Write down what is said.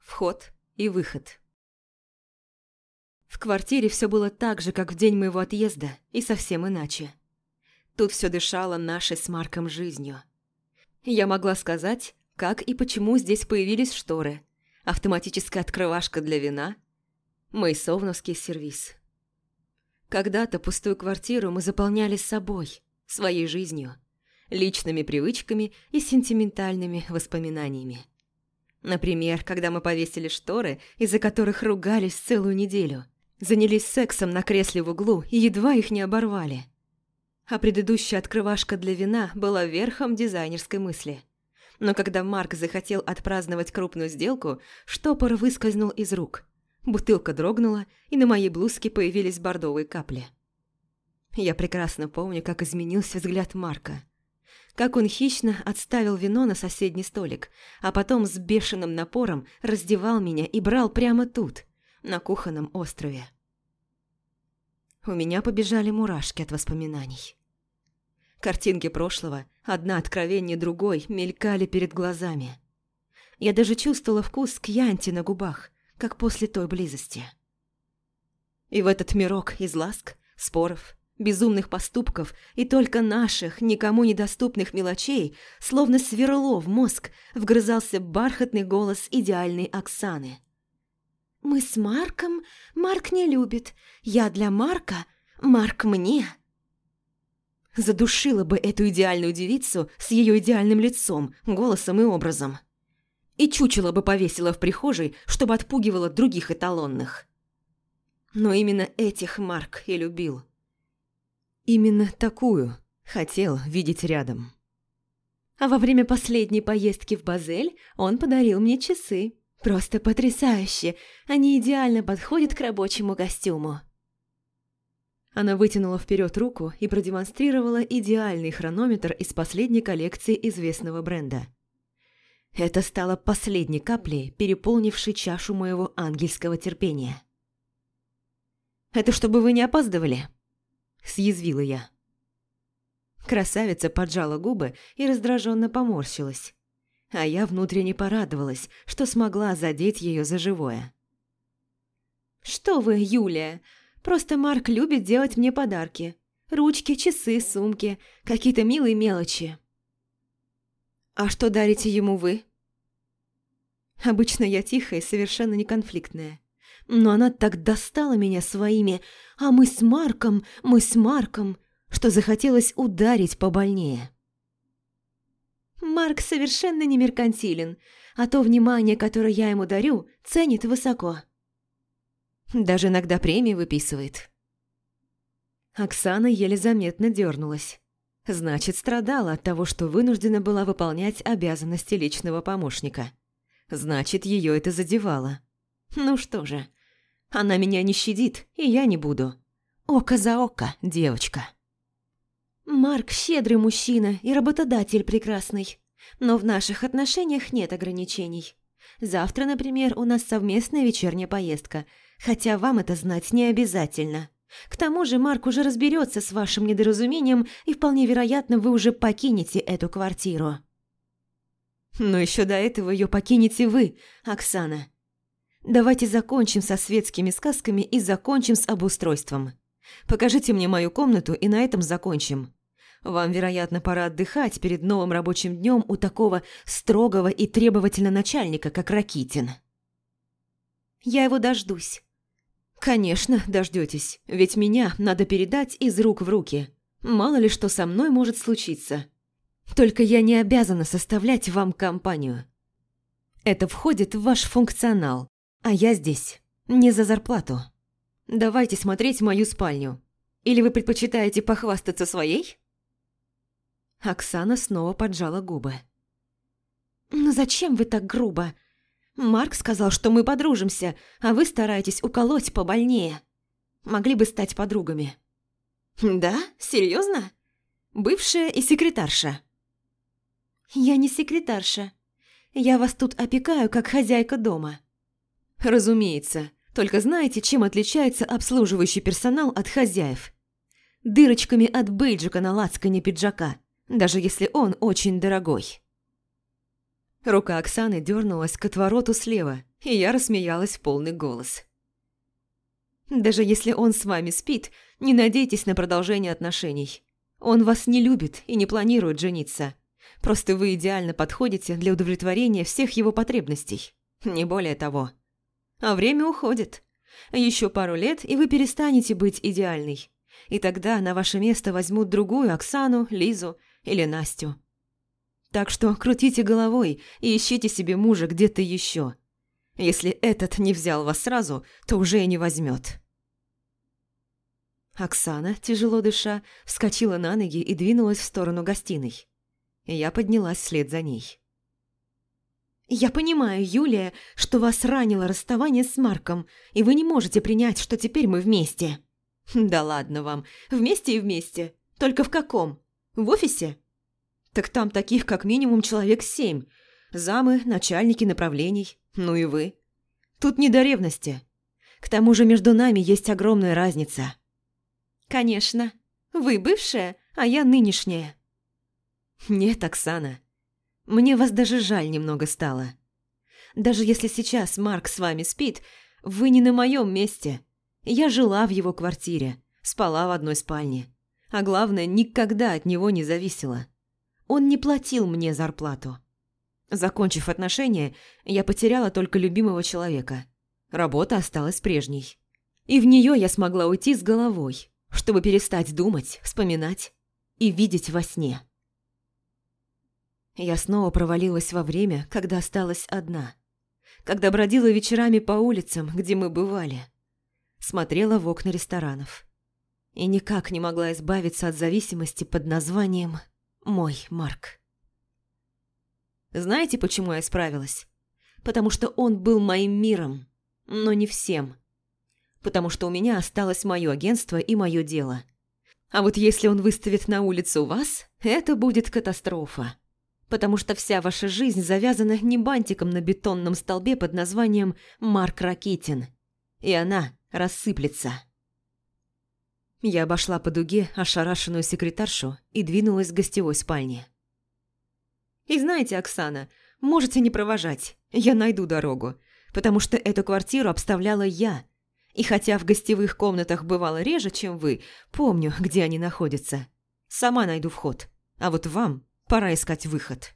вход и выход. В квартире все было так же, как в день моего отъезда, и совсем иначе. Тут все дышало нашей с Марком жизнью. Я могла сказать, как и почему здесь появились шторы, автоматическая открывашка для вина, мейсовновский сервиз. Когда-то пустую квартиру мы заполняли собой, своей жизнью, личными привычками и сентиментальными воспоминаниями. Например, когда мы повесили шторы, из-за которых ругались целую неделю, занялись сексом на кресле в углу и едва их не оборвали. А предыдущая открывашка для вина была верхом дизайнерской мысли. Но когда Марк захотел отпраздновать крупную сделку, штопор выскользнул из рук. Бутылка дрогнула, и на моей блузке появились бордовые капли. Я прекрасно помню, как изменился взгляд Марка как он хищно отставил вино на соседний столик, а потом с бешеным напором раздевал меня и брал прямо тут, на кухонном острове. У меня побежали мурашки от воспоминаний. Картинки прошлого, одна откровение другой, мелькали перед глазами. Я даже чувствовала вкус кьянти на губах, как после той близости. И в этот мирок из ласк, споров, безумных поступков и только наших, никому недоступных мелочей, словно сверло в мозг, вгрызался бархатный голос идеальной Оксаны. «Мы с Марком, Марк не любит. Я для Марка, Марк мне». Задушила бы эту идеальную девицу с ее идеальным лицом, голосом и образом. И чучело бы повесила в прихожей, чтобы отпугивала других эталонных. Но именно этих Марк и любил – Именно такую хотел видеть рядом. А во время последней поездки в Базель он подарил мне часы. Просто потрясающе! Они идеально подходят к рабочему костюму. Она вытянула вперед руку и продемонстрировала идеальный хронометр из последней коллекции известного бренда. Это стало последней каплей, переполнившей чашу моего ангельского терпения. «Это чтобы вы не опаздывали?» – съязвила я. Красавица поджала губы и раздраженно поморщилась. А я внутренне порадовалась, что смогла задеть ее за живое. «Что вы, Юлия? Просто Марк любит делать мне подарки. Ручки, часы, сумки, какие-то милые мелочи». «А что дарите ему вы?» Обычно я тихая и совершенно неконфликтная. Но она так достала меня своими «а мы с Марком, мы с Марком», что захотелось ударить побольнее. Марк совершенно не меркантилен, а то внимание, которое я ему дарю, ценит высоко. Даже иногда премии выписывает. Оксана еле заметно дернулась. Значит, страдала от того, что вынуждена была выполнять обязанности личного помощника. Значит, ее это задевало. Ну что же, она меня не щадит, и я не буду. Око за око, девочка. Марк щедрый мужчина и работодатель прекрасный. Но в наших отношениях нет ограничений. Завтра, например, у нас совместная вечерняя поездка, хотя вам это знать не обязательно. К тому же Марк уже разберется с вашим недоразумением, и вполне вероятно, вы уже покинете эту квартиру. Но еще до этого ее покинете вы, Оксана. Давайте закончим со светскими сказками и закончим с обустройством. Покажите мне мою комнату и на этом закончим. Вам, вероятно, пора отдыхать перед новым рабочим днем у такого строгого и требовательного начальника, как Ракитин. Я его дождусь. Конечно, дождетесь, ведь меня надо передать из рук в руки. Мало ли что со мной может случиться. Только я не обязана составлять вам компанию. Это входит в ваш функционал. А я здесь не за зарплату. Давайте смотреть мою спальню. Или вы предпочитаете похвастаться своей?» Оксана снова поджала губы. «Ну зачем вы так грубо? Марк сказал, что мы подружимся, а вы стараетесь уколоть побольнее. Могли бы стать подругами». «Да? Серьезно? Бывшая и секретарша?» «Я не секретарша. Я вас тут опекаю, как хозяйка дома». Разумеется. Только знаете, чем отличается обслуживающий персонал от хозяев? Дырочками от бейджика на лацкане пиджака, даже если он очень дорогой. Рука Оксаны дернулась к отвороту слева, И я рассмеялась в полный голос. Даже если он с вами спит, не надейтесь на продолжение отношений. Он вас не любит и не планирует жениться. Просто вы идеально подходите для удовлетворения всех его потребностей. Не более того. А время уходит. Еще пару лет, и вы перестанете быть идеальной. И тогда на ваше место возьмут другую Оксану, Лизу или Настю. Так что крутите головой и ищите себе мужа где-то еще. Если этот не взял вас сразу, то уже и не возьмет. Оксана, тяжело дыша, вскочила на ноги и двинулась в сторону гостиной. Я поднялась вслед за ней. «Я понимаю, Юлия, что вас ранило расставание с Марком, и вы не можете принять, что теперь мы вместе». «Да ладно вам, вместе и вместе. Только в каком? В офисе?» «Так там таких как минимум человек семь. Замы, начальники направлений, ну и вы. Тут не до ревности. К тому же между нами есть огромная разница». «Конечно. Вы бывшая, а я нынешняя». «Нет, Оксана. Мне вас даже жаль немного стало. Даже если сейчас Марк с вами спит, вы не на моем месте. Я жила в его квартире, спала в одной спальне. А главное, никогда от него не зависела. Он не платил мне зарплату. Закончив отношения, я потеряла только любимого человека. Работа осталась прежней. И в нее я смогла уйти с головой чтобы перестать думать, вспоминать и видеть во сне. Я снова провалилась во время, когда осталась одна. Когда бродила вечерами по улицам, где мы бывали. Смотрела в окна ресторанов. И никак не могла избавиться от зависимости под названием «Мой Марк». Знаете, почему я справилась? Потому что он был моим миром, но не всем потому что у меня осталось мое агентство и мое дело. А вот если он выставит на улицу вас, это будет катастрофа. Потому что вся ваша жизнь завязана не бантиком на бетонном столбе под названием «Марк Ракитин». И она рассыплется. Я обошла по дуге ошарашенную секретаршу и двинулась к гостевой спальне. «И знаете, Оксана, можете не провожать, я найду дорогу, потому что эту квартиру обставляла я, и хотя в гостевых комнатах бывало реже, чем вы, помню, где они находятся. Сама найду вход. А вот вам пора искать выход.